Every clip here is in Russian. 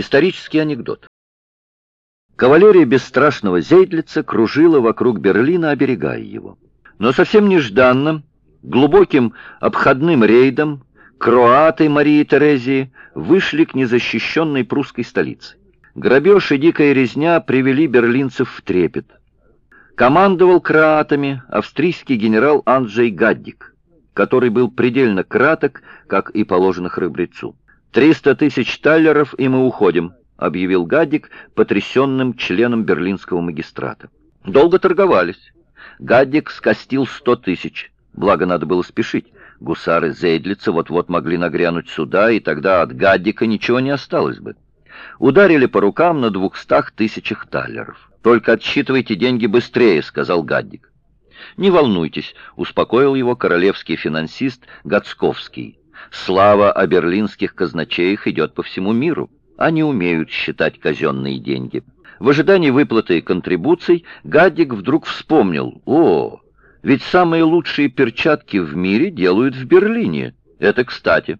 Исторический анекдот. Кавалерия бесстрашного Зейдлица кружила вокруг Берлина, оберегая его. Но совсем нежданно, глубоким обходным рейдом, кроаты Марии Терезии вышли к незащищенной прусской столице. Грабеж и дикая резня привели берлинцев в трепет. Командовал кроатами австрийский генерал Анджей Гаддик, который был предельно краток, как и положено храбрецу. «Триста тысяч таллеров, и мы уходим», — объявил Гаддик потрясенным членом берлинского магистрата. Долго торговались. Гаддик скостил сто тысяч. Благо, надо было спешить. Гусары Зейдлица вот-вот могли нагрянуть сюда, и тогда от Гаддика ничего не осталось бы. Ударили по рукам на двухстах тысячах таллеров. «Только отсчитывайте деньги быстрее», — сказал Гаддик. «Не волнуйтесь», — успокоил его королевский финансист Гацковский. «Слава о берлинских казначеях идет по всему миру. Они умеют считать казенные деньги». В ожидании выплаты контрибуций Гаддик вдруг вспомнил. «О, ведь самые лучшие перчатки в мире делают в Берлине. Это кстати.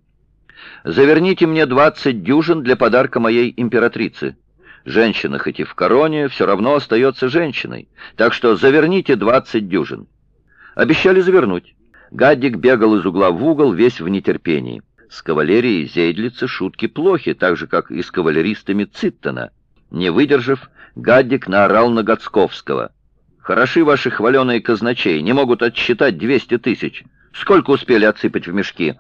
Заверните мне двадцать дюжин для подарка моей императрице. Женщина, хоть и в короне, все равно остается женщиной. Так что заверните двадцать дюжин. Обещали завернуть. Гаддик бегал из угла в угол, весь в нетерпении. С кавалерией Зейдлица шутки плохи, так же, как и с кавалеристами Циттона. Не выдержав, Гаддик наорал на Гацковского. «Хороши ваши хваленые казначей, не могут отсчитать двести тысяч. Сколько успели отсыпать в мешки?»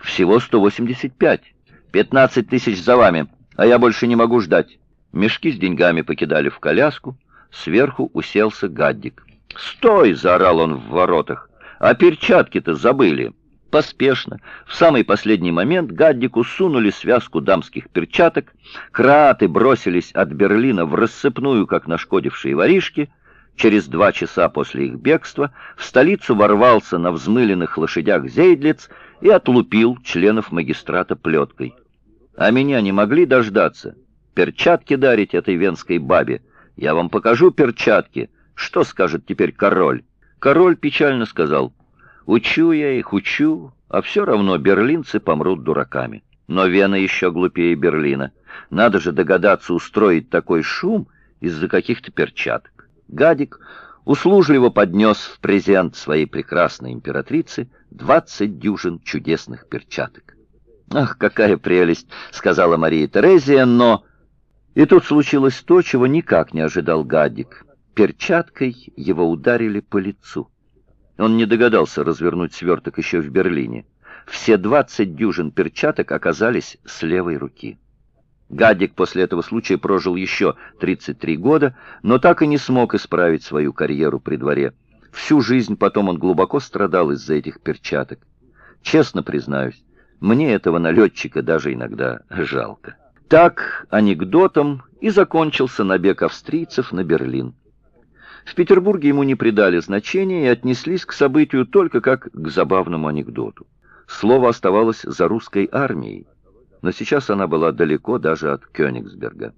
«Всего сто восемьдесят пять. Пятнадцать тысяч за вами, а я больше не могу ждать». Мешки с деньгами покидали в коляску, сверху уселся Гаддик. «Стой!» — заорал он в воротах. «А перчатки-то забыли!» Поспешно, в самый последний момент, Гаддику сунули связку дамских перчаток, краты бросились от Берлина в рассыпную, как нашкодившие воришки. Через два часа после их бегства в столицу ворвался на взмыленных лошадях Зейдлиц и отлупил членов магистрата плеткой. А меня не могли дождаться. Перчатки дарить этой венской бабе. Я вам покажу перчатки. Что скажет теперь король? Король печально сказал, учу я их, учу, а все равно берлинцы помрут дураками. Но Вена еще глупее Берлина. Надо же догадаться устроить такой шум из-за каких-то перчаток. Гадик услужливо поднес в презент своей прекрасной императрице двадцать дюжин чудесных перчаток. «Ах, какая прелесть!» — сказала Мария Терезия, но... И тут случилось то, чего никак не ожидал Гаддик. Перчаткой его ударили по лицу. Он не догадался развернуть сверток еще в Берлине. Все двадцать дюжин перчаток оказались с левой руки. Гаддик после этого случая прожил еще 33 года, но так и не смог исправить свою карьеру при дворе. Всю жизнь потом он глубоко страдал из-за этих перчаток. Честно признаюсь, мне этого налетчика даже иногда жалко. Так анекдотом и закончился набег австрийцев на Берлин. В Петербурге ему не придали значения и отнеслись к событию только как к забавному анекдоту. Слово оставалось за русской армией, но сейчас она была далеко даже от Кёнигсберга.